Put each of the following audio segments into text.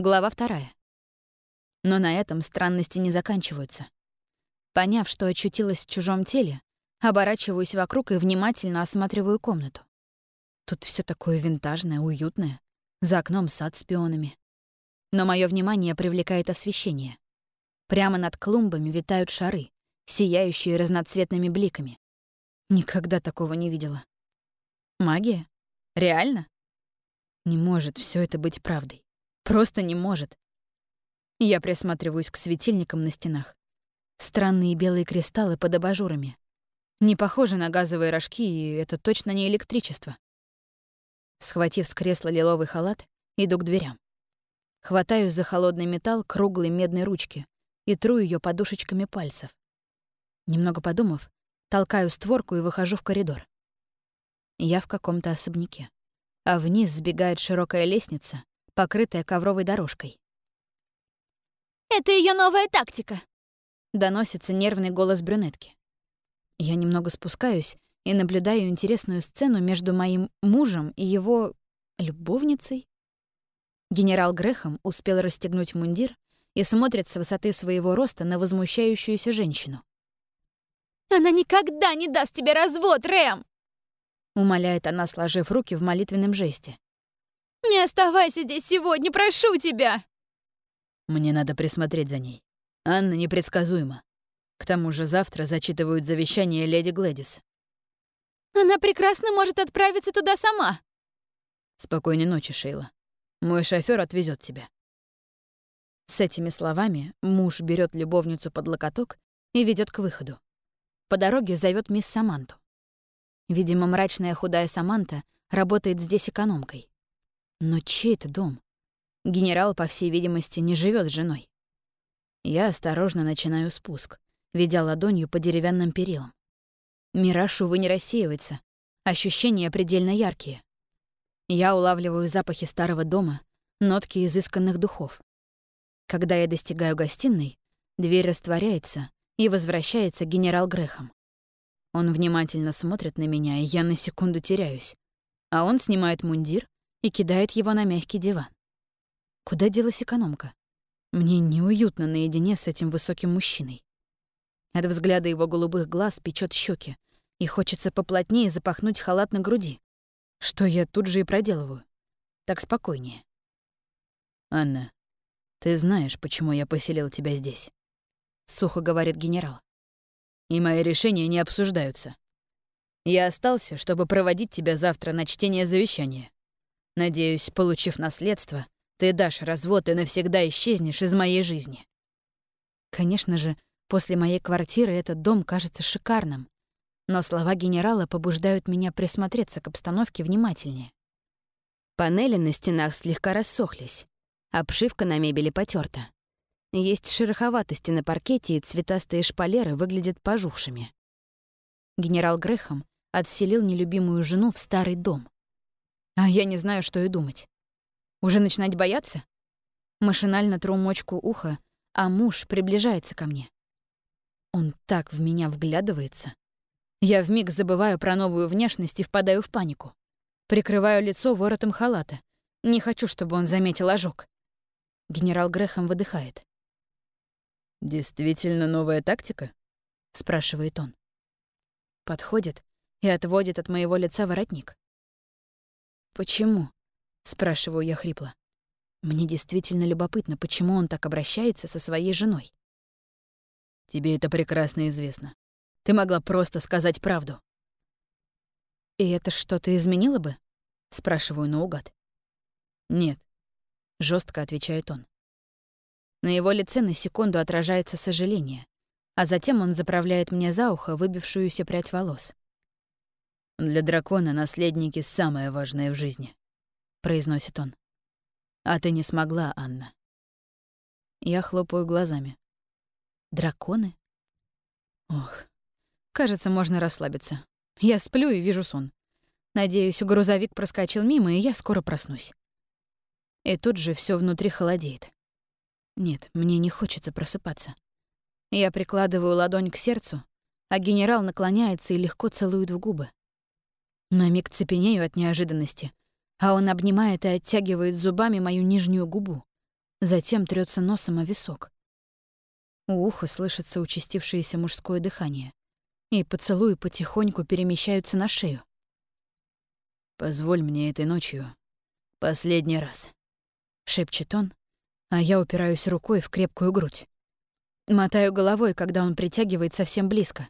Глава вторая. Но на этом странности не заканчиваются. Поняв, что очутилась в чужом теле, оборачиваюсь вокруг и внимательно осматриваю комнату. Тут все такое винтажное, уютное. За окном сад с пионами. Но мое внимание привлекает освещение. Прямо над клумбами витают шары, сияющие разноцветными бликами. Никогда такого не видела. Магия? Реально? Не может все это быть правдой. Просто не может. Я присматриваюсь к светильникам на стенах. Странные белые кристаллы под абажурами. Не похожи на газовые рожки, и это точно не электричество. Схватив с кресла лиловый халат, иду к дверям. Хватаюсь за холодный металл круглой медной ручки и тру ее подушечками пальцев. Немного подумав, толкаю створку и выхожу в коридор. Я в каком-то особняке, а вниз сбегает широкая лестница, покрытая ковровой дорожкой. «Это ее новая тактика!» — доносится нервный голос брюнетки. Я немного спускаюсь и наблюдаю интересную сцену между моим мужем и его любовницей. Генерал Грехом успел расстегнуть мундир и смотрит с высоты своего роста на возмущающуюся женщину. «Она никогда не даст тебе развод, Рэм!» Умоляет она, сложив руки в молитвенном жесте. «Не оставайся здесь сегодня, прошу тебя!» Мне надо присмотреть за ней. Анна непредсказуема. К тому же завтра зачитывают завещание леди Глэдис. Она прекрасно может отправиться туда сама. Спокойной ночи, Шейла. Мой шофер отвезет тебя. С этими словами муж берет любовницу под локоток и ведет к выходу. По дороге зовет мисс Саманту. Видимо, мрачная худая Саманта работает здесь экономкой. Но чей это дом? Генерал, по всей видимости, не живет с женой. Я осторожно начинаю спуск, ведя ладонью по деревянным перилам. Мираж, увы, не рассеивается. Ощущения предельно яркие. Я улавливаю запахи старого дома, нотки изысканных духов. Когда я достигаю гостиной, дверь растворяется, и возвращается генерал Грехом. Он внимательно смотрит на меня, и я на секунду теряюсь. А он снимает мундир и кидает его на мягкий диван. Куда делась экономка? Мне неуютно наедине с этим высоким мужчиной. От взгляда его голубых глаз печет щеки, и хочется поплотнее запахнуть халат на груди, что я тут же и проделываю. Так спокойнее. «Анна, ты знаешь, почему я поселил тебя здесь?» — сухо говорит генерал. «И мои решения не обсуждаются. Я остался, чтобы проводить тебя завтра на чтение завещания. Надеюсь, получив наследство, ты дашь развод и навсегда исчезнешь из моей жизни». Конечно же, после моей квартиры этот дом кажется шикарным, но слова генерала побуждают меня присмотреться к обстановке внимательнее. Панели на стенах слегка рассохлись, обшивка на мебели потерта. Есть шероховатости на паркете, и цветастые шпалеры выглядят пожухшими. Генерал Грехом отселил нелюбимую жену в старый дом. А я не знаю, что и думать. Уже начинать бояться? Машинально тру мочку уха, а муж приближается ко мне. Он так в меня вглядывается. Я вмиг забываю про новую внешность и впадаю в панику. Прикрываю лицо воротом халата. Не хочу, чтобы он заметил ожог. Генерал Грехом выдыхает. «Действительно новая тактика?» — спрашивает он. Подходит и отводит от моего лица воротник. «Почему?» — спрашиваю я хрипло. Мне действительно любопытно, почему он так обращается со своей женой. «Тебе это прекрасно известно. Ты могла просто сказать правду». «И это что-то изменило бы?» — спрашиваю наугад. «Нет», — жестко отвечает он. На его лице на секунду отражается сожаление, а затем он заправляет мне за ухо выбившуюся прядь волос. «Для дракона наследники — самое важное в жизни», — произносит он. «А ты не смогла, Анна». Я хлопаю глазами. «Драконы?» Ох, кажется, можно расслабиться. Я сплю и вижу сон. Надеюсь, грузовик проскочил мимо, и я скоро проснусь. И тут же все внутри холодеет. Нет, мне не хочется просыпаться. Я прикладываю ладонь к сердцу, а генерал наклоняется и легко целует в губы. На миг цепенею от неожиданности, а он обнимает и оттягивает зубами мою нижнюю губу. затем трется носом о висок. У уха слышится участившееся мужское дыхание, и поцелуи потихоньку перемещаются на шею. «Позволь мне этой ночью последний раз», — шепчет он, а я упираюсь рукой в крепкую грудь. Мотаю головой, когда он притягивает совсем близко.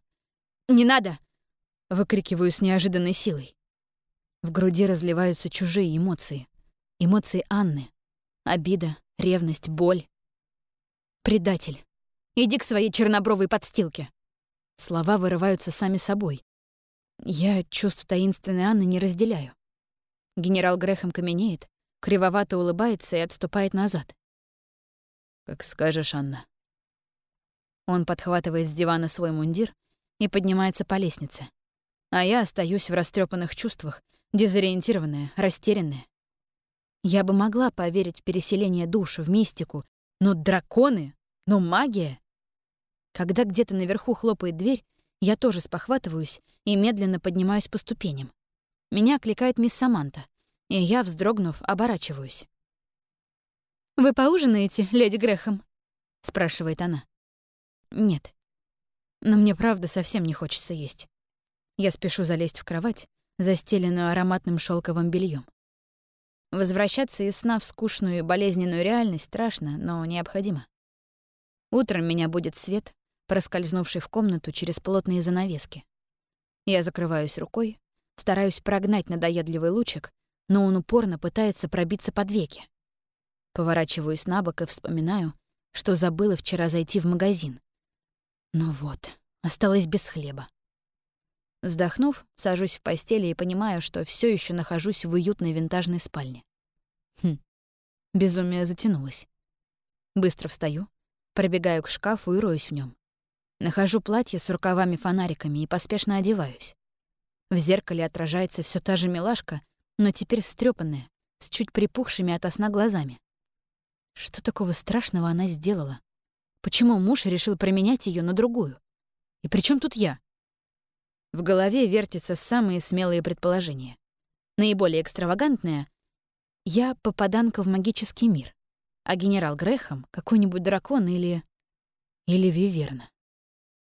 «Не надо!» — выкрикиваю с неожиданной силой. В груди разливаются чужие эмоции. Эмоции Анны. Обида, ревность, боль. «Предатель! Иди к своей чернобровой подстилке!» Слова вырываются сами собой. Я чувств таинственной Анны не разделяю. Генерал Грехом каменеет, кривовато улыбается и отступает назад. «Как скажешь, Анна». Он подхватывает с дивана свой мундир и поднимается по лестнице. А я остаюсь в растрепанных чувствах, дезориентированная, растерянная. Я бы могла поверить в переселение душ, в мистику, но драконы, но магия. Когда где-то наверху хлопает дверь, я тоже спохватываюсь и медленно поднимаюсь по ступеням. Меня окликает мисс Саманта, и я, вздрогнув, оборачиваюсь. «Вы поужинаете, леди Грехом?» — спрашивает она. «Нет. Но мне правда совсем не хочется есть. Я спешу залезть в кровать, застеленную ароматным шелковым бельем. Возвращаться из сна в скучную и болезненную реальность страшно, но необходимо. Утром меня будет свет, проскользнувший в комнату через плотные занавески. Я закрываюсь рукой, стараюсь прогнать надоедливый лучик, но он упорно пытается пробиться под веки. Поворачиваюсь на бок и вспоминаю, что забыла вчера зайти в магазин. Ну вот, осталось без хлеба. Вздохнув, сажусь в постели и понимаю, что все еще нахожусь в уютной винтажной спальне. Хм, безумие затянулось. Быстро встаю, пробегаю к шкафу и роюсь в нем. Нахожу платье с рукавами-фонариками и поспешно одеваюсь. В зеркале отражается все та же милашка, но теперь встрепанная, с чуть припухшими от сна глазами. Что такого страшного она сделала? Почему муж решил променять ее на другую? И при чем тут я? В голове вертятся самые смелые предположения. Наиболее экстравагантное — я попаданка в магический мир, а генерал Грехом — какой-нибудь дракон или... или Виверна.